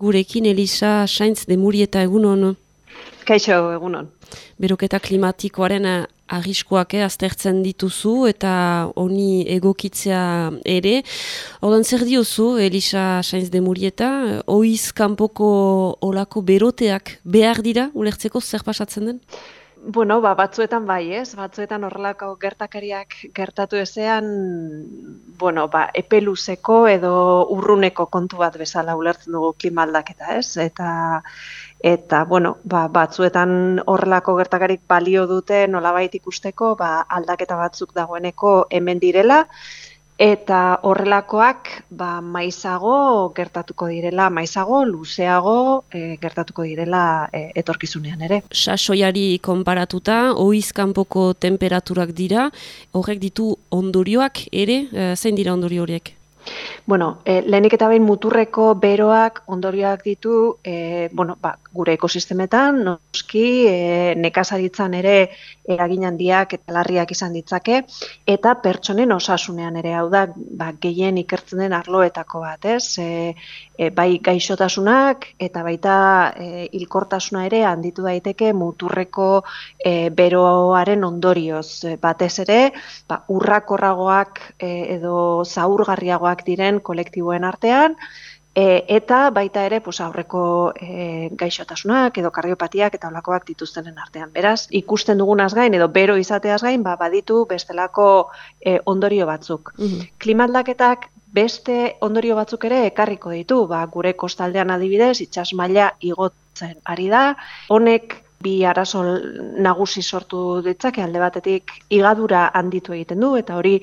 Gurekin Elisa Sainz de Murieta egunon. Kaixo egunon. Beroketa klimatikoaren eh, arriskoak eh, aztertzen dituzu eta honi egokitzea ere. Odan zer diozu Elisa Sainz de Murieta, oiz kanpoko olako beroteak behar dira, ulertzeko zer pasatzen den? Bueno, ba, batzuetan bai, ez? Batzuetan horrelako gertakariak gertatu ezean, bueno, ba, epeluzeko edo urruneko kontu bat bezala ulertzen dugu klima aldaketa, ez? Eta, eta bueno, ba, batzuetan horrelako gertakarik balio dute nolabait ikusteko, ba, aldaketa batzuk dagoeneko hemen direla, eta horrelakoak ba, maizago gertatuko direla, maizago luzeago e, gertatuko direla e, etorkizunean ere. Sasoiari konparatuta, oiz kanpoko temperaturak dira, horrek ditu ondorioak ere, e, zein dira ondorio horiek? Bueno, e, lehenik eta behin muturreko beroak ondorioak ditu, e, bueno, ba, gure ekosistemetan, noski, e, nekazaritzan ere eragin handiak eta larriak izan ditzake, eta pertsonen osasunean ere, hau da, ba, gehien ikertzen den arloetako bat, ez? E, e, bai gaixotasunak eta baita e, hilkortasuna ere handitu daiteke muturreko e, beroaren ondorioz. E, batez ere, ba, urrakorragoak e, edo zaurgarriagoak diren kolektiboen artean, E, eta baita ere pues, aurreko e, gaixotasunak edo kardiopatiak eta olakoak dituztenen artean. Beraz, ikusten dugunaz gain edo bero izateaz gain, ba, baditu bestelako e, ondorio batzuk. Mm Klimaldaketak beste ondorio batzuk ere ekarriko ditu, ba, gure kostaldean adibidez, itxas maila igotzen ari da, honek bi arazo nagusi sortu ditzake alde batetik igadura handitu egiten du eta hori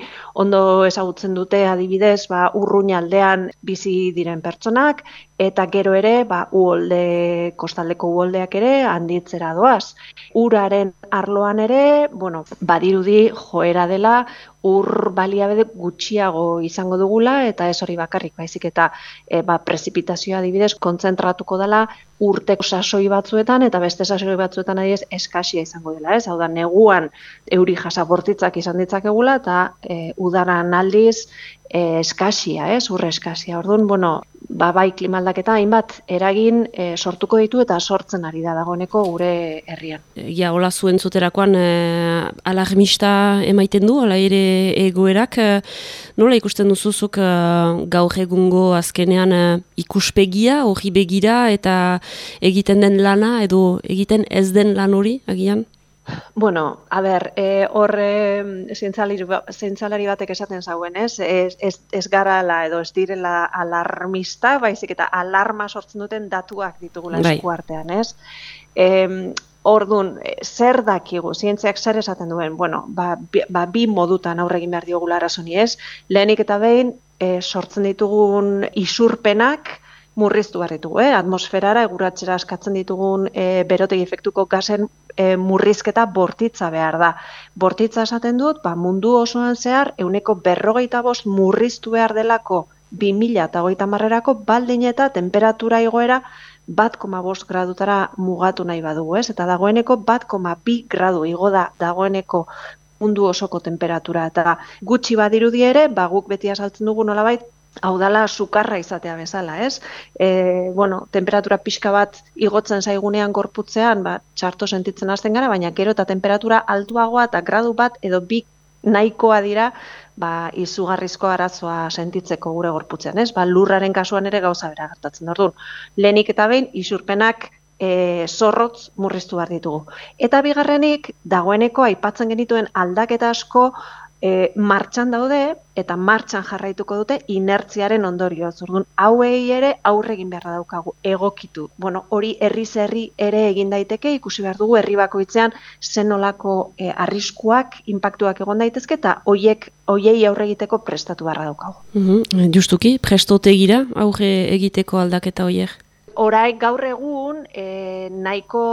ondo ezagutzen dute adibidez ba urruñ aldean bizi diren pertsonak eta gero ere, ba, uolde, kostaldeko uoldeak ere, handitzera doaz. Uraren arloan ere, bueno, badirudi joera dela, ur baliabede gutxiago izango dugula, eta ez hori bakarrik, baizik eta e, ba, prezipitazioa adibidez, kontzentratuko dela urteko sasoi batzuetan, eta beste sasoi batzuetan adiez eskasia izango dela, ez? Hau da, neguan euri jasa bortitzak izan ditzakegula, eta e, udaran aldiz e, eskasia, ez? Urre eskasia. Orduan, bueno, ba, bai klimaldaketa hainbat eragin e, sortuko ditu eta sortzen ari da dagoeneko gure herrian. Ja, hola zuen zuterakoan e, alarmista emaiten du, ala ere egoerak, e, nola ikusten duzuzuk e, gaur egungo azkenean e, ikuspegia, hori begira eta egiten den lana edo egiten ez den lan hori, agian? Bueno, a ber, e, hor e, zintzalari batek esaten zauen, ez? Ez, ez, ez gara la, edo ez direla alarmista, baizik eta alarma sortzen duten datuak ditugula bai. esku artean, ez? E, Ordun, zer dakigu, zientziak zer esaten duen, bueno, ba, bi, ba, bi modutan aurre egin behar diogula arazoni ez, lehenik eta behin e, sortzen ditugun isurpenak, murriztu behar ditugu, eh? atmosferara eguratzera askatzen ditugun e, berotegi efektuko gazen e, murrizketa bortitza behar da. Bortitza esaten dut, ba, mundu osoan zehar, euneko berrogeita bost murriztu behar delako 2000 eta goita marrerako, baldin eta temperatura igoera bat koma bost gradutara mugatu nahi badugu, ez? Eta dagoeneko bat koma bi gradu igo da dagoeneko mundu osoko temperatura. Eta gutxi badirudi ere, ba, guk beti asaltzen dugu nolabait, hau dala sukarra izatea bezala, ez? E, bueno, temperatura pixka bat igotzen zaigunean gorputzean, ba, txarto sentitzen hasten gara, baina gero eta temperatura altuagoa eta gradu bat edo bi nahikoa dira, ba, izugarrizko arazoa sentitzeko gure gorputzean, ez? Ba, lurraren kasuan ere gauza bera gertatzen dut. Lehenik eta behin, isurpenak e, zorrotz murriztu behar ditugu. Eta bigarrenik, dagoeneko aipatzen genituen aldaketa asko, e, martxan daude eta martxan jarraituko dute inertziaren ondorio. Zordun, hauei ere aurre egin beharra daukagu, egokitu. Bueno, hori herri herri ere egin daiteke, ikusi behar dugu herri bakoitzean zenolako e, arriskuak, inpaktuak egon daitezke eta hoiek hoiei aurre egiteko prestatu beharra daukagu. Mm Justuki, prestote gira aurre egiteko aldaketa hoiek? Orai gaur egun e, nahiko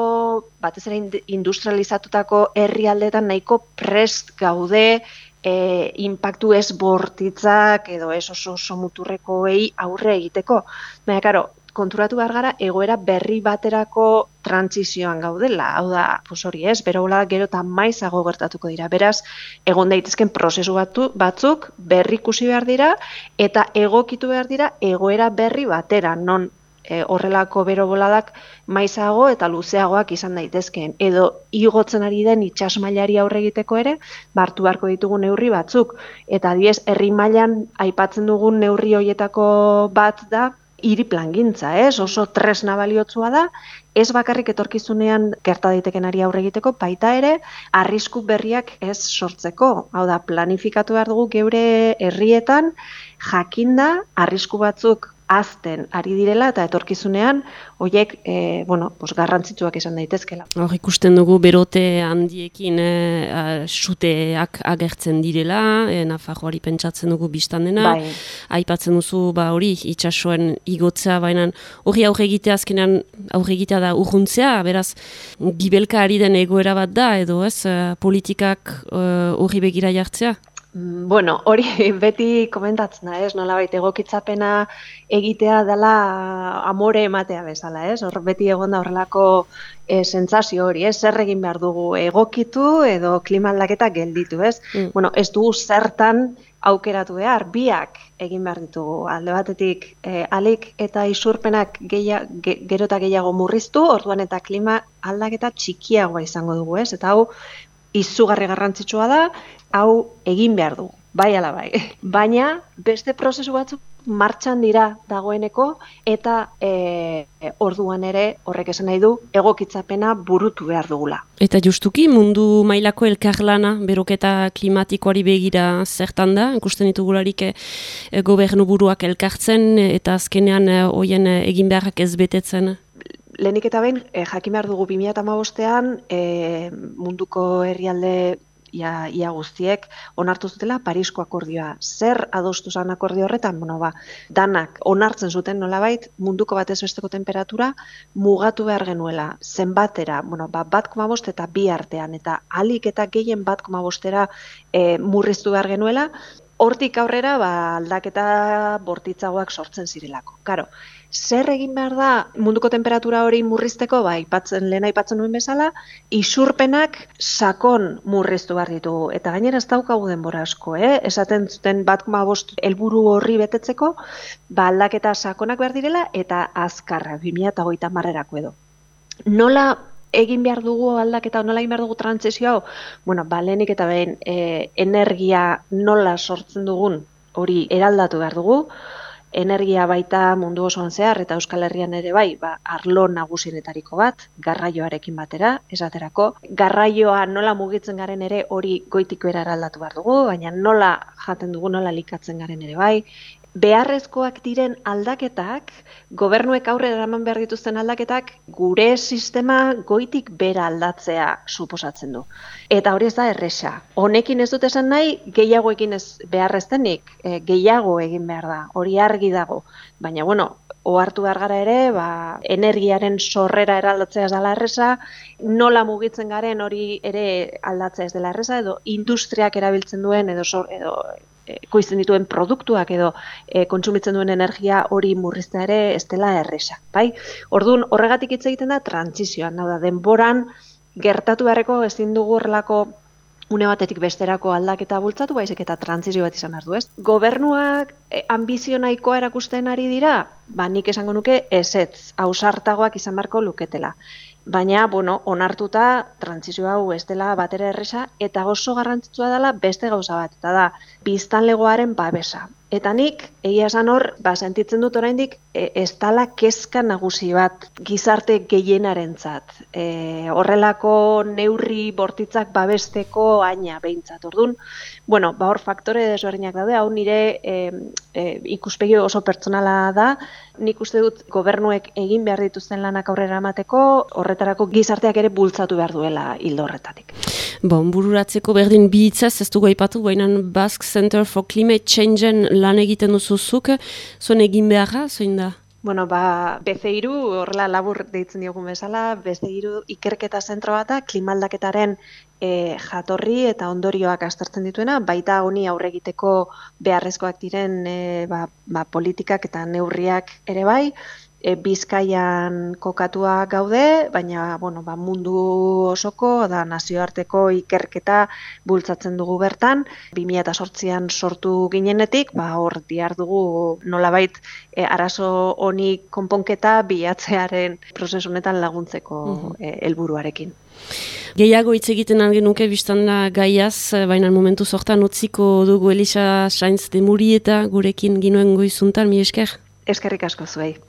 batez ere industrializatutako herrialdetan nahiko prest gaude e, impactu ez bortitzak edo ez oso oso muturrekoei aurre egiteko. Baina, karo, konturatu behar gara, egoera berri baterako trantzizioan gaudela. Hau da, pues hori ez, bero gero eta maizago gertatuko dira. Beraz, egon daitezken prozesu batu, batzuk berri ikusi behar dira eta egokitu behar dira egoera berri batera. Non e, horrelako bero boladak maizago eta luzeagoak izan daitezkeen. Edo igotzen ari den itxas mailari aurre egiteko ere, bartu beharko ditugu neurri batzuk. Eta diez, herri mailan aipatzen dugun neurri hoietako bat da, hiri plangintza, ez? Oso tresna baliotsua da, ez bakarrik etorkizunean gerta daitekenari aurre egiteko, baita ere arrisku berriak ez sortzeko. Hau da, planifikatu behar dugu geure herrietan jakinda arrisku batzuk azten ari direla eta etorkizunean hoiek e, bueno, pues garrantzitsuak izan daitezkela. Hor ikusten dugu berote handiekin e, suteak agertzen direla, e, Nafarroari pentsatzen dugu biztan dena, bai. aipatzen duzu ba hori itsasoen igotzea, baina hori aurre egitea azkenean aurre egitea da urruntzea, beraz gibelka ari den egoera bat da, edo ez, politikak hori begira jartzea? Mm, bueno, hori beti komentatzen da, ez? Nola egokitzapena egitea dela amore ematea bezala, ez? Hor beti egon da horrelako e, sentsazio hori, ez? Zer egin behar dugu egokitu edo klima aldaketa gelditu, ez? Mm. Bueno, ez dugu zertan aukeratu behar, biak egin behar ditugu. Alde batetik, e, alik eta isurpenak geia, ge, gero eta gehiago murriztu, orduan eta klima aldaketa txikiagoa izango dugu, ez? Eta hau, izugarri garrantzitsua da, hau egin behar du, bai ala bai. Baina beste prozesu batzuk martxan dira dagoeneko eta e, orduan ere horrek esan nahi du egokitzapena burutu behar dugula. Eta justuki mundu mailako elkarlana beroketa klimatikoari begira zertan da, ikusten ditugularik e, gobernu buruak elkartzen eta azkenean e, hoien egin beharrak ez betetzen lehenik eta behin, e, jakin behar dugu 2008an e, munduko herrialde ia, ia guztiek onartu zutela Parisko akordioa. Zer adostu zan akordio horretan? Bueno, ba, danak onartzen zuten nolabait munduko batez besteko temperatura mugatu behar genuela. Zenbatera, bueno, ba, bat koma eta bi artean, eta alik eta gehien bat koma bostera e, murriztu behar genuela, hortik aurrera ba, aldaketa bortitzagoak sortzen zirelako. Karo, zer egin behar da munduko temperatura hori murrizteko, ba, ipatzen, lehen aipatzen nuen bezala, isurpenak sakon murriztu behar ditugu. Eta gainera ez daukagu denbora asko, eh? esaten zuten bat bost helburu horri betetzeko, ba, aldaketa sakonak behar direla, eta azkarra, 2008 marrerako edo. Nola egin behar dugu aldaketa nola egin behar dugu trantzizio hau, bueno, ba, eta behin e, energia nola sortzen dugun hori eraldatu behar dugu, energia baita mundu osoan zehar eta Euskal Herrian ere bai, ba, arlo nagusienetariko bat, garraioarekin batera, esaterako. Garraioa nola mugitzen garen ere hori goitiko eraldatu behar dugu, baina nola jaten dugu, nola likatzen garen ere bai, beharrezkoak diren aldaketak, gobernuek aurre eraman behar dituzten aldaketak, gure sistema goitik bera aldatzea suposatzen du. Eta hori ez da erresa. Honekin ez dut esan nahi, gehiago egin ez beharreztenik, e, gehiago egin behar da, hori argi dago. Baina, bueno, ohartu behar gara ere, ba, energiaren sorrera eraldatzea ez dela erresa, nola mugitzen garen hori ere aldatzea ez dela erresa, edo industriak erabiltzen duen, edo, sor, edo koizten dituen produktuak edo e, kontsumitzen duen energia hori murriztea ere ez dela erresa. Bai? Orduan horregatik hitz egiten da trantzizioan, hau da denboran gertatu beharreko ezin dugu horrelako une batetik besterako aldaketa bultzatu baizik eta trantzizio bat izan du, ez? Gobernuak e, ambizio nahikoa erakusten ari dira, ba nik esango nuke ezetz, ausartagoak izan beharko luketela. Baina, bueno, onartuta trantzizio hau ez dela batera erresa eta oso garrantzitsua dela beste gauza bat, eta da biztanlegoaren babesa. Eta nik, egia esan hor, ba, sentitzen dut oraindik e, ez tala kezka nagusi bat gizarte gehienaren zat. E, horrelako neurri bortitzak babesteko aina behintzat. Orduan, bueno, ba hor faktore desberdinak daude, hau nire e, e, ikuspegi oso pertsonala da, nik uste dut gobernuek egin behar dituzten lanak aurrera emateko, horretarako gizarteak ere bultzatu behar duela hildo horretatik. Bon, bururatzeko berdin bihitzaz, ez dugu aipatu, baina Basque Center for Climate Change lan egiten duzuzuk, zuen egin beharra, zein da? Bueno, ba, bezeiru, horrela labur deitzen diogun bezala, bezeiru ikerketa zentro bat da, klimaldaketaren e, jatorri eta ondorioak astartzen dituena, baita honi aurre egiteko beharrezkoak diren e, ba, ba, politikak eta neurriak ere bai, e, Bizkaian kokatua gaude, baina bueno, ba, mundu osoko da nazioarteko ikerketa bultzatzen dugu bertan. 2008an sortu ginenetik, ba, hor diar dugu nolabait e, arazo honi konponketa bilatzearen prozesunetan laguntzeko e, helburuarekin. Gehiago hitz egiten algen nuke biztan da gaiaz, baina momentu sortan utziko dugu Elisa Sainz de Murieta gurekin ginoen goizuntan, mi esker? Eskerrik asko zuei.